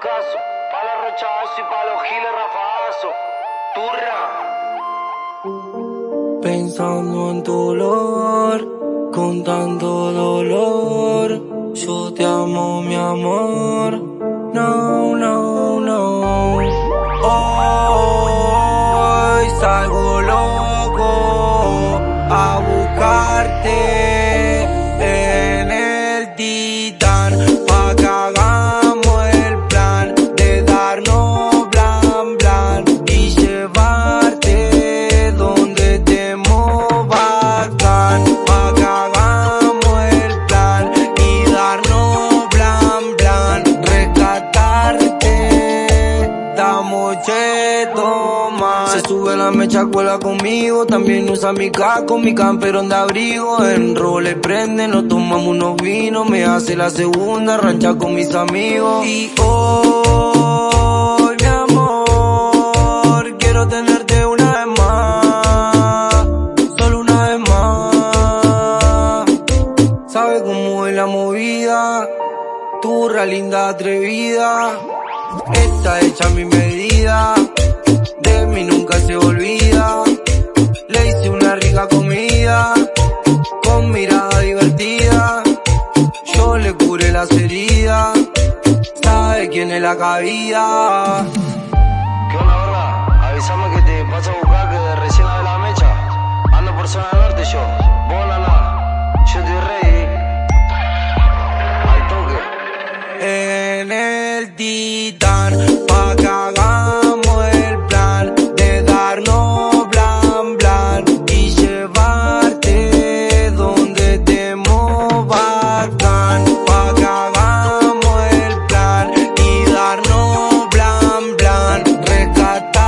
caso, pa' la rochazo y pa' los giles rafazo. Turra. Pensando en tu olor, con tanto dolor, yo te amo mi amor. No, no, no. Hoy salgo loco a buscarte. Se sube la mecha, cuela conmigo. También usa mi casco, mi camperón de abrigo. En role prende, nos tomamos unos vinos. Me hace la segunda, rancha con mis amigos. Y hoy, mi amor, quiero tenerte una vez más. Solo una vez más. Sabe cómo es la movida. Turra linda, atrevida. Está hecha mi medida mí nunca se olvida. Le hice una rica comida, con mirada divertida. Yo le curé las heridas, sabe quién es la cabida. ¿Qué onda, verdad? Avísame que te paso a buscar que recién la de la mecha. Ando por zona norte yo, vos nada, yo estoy ready. Al toque. En el titán,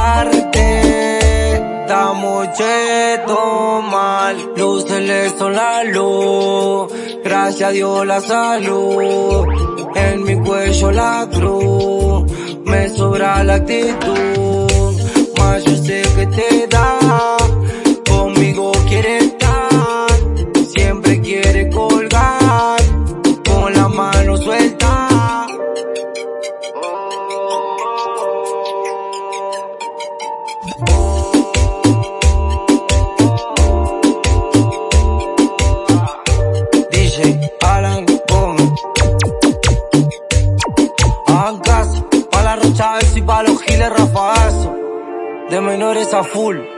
rescatarte. Estamos cheto mal, luz celeste la luz, gracias a Dios la salud en mi cuello la cruz, me sobra la actitud, Rocha y pa' los giles rafagazo. De menores a full.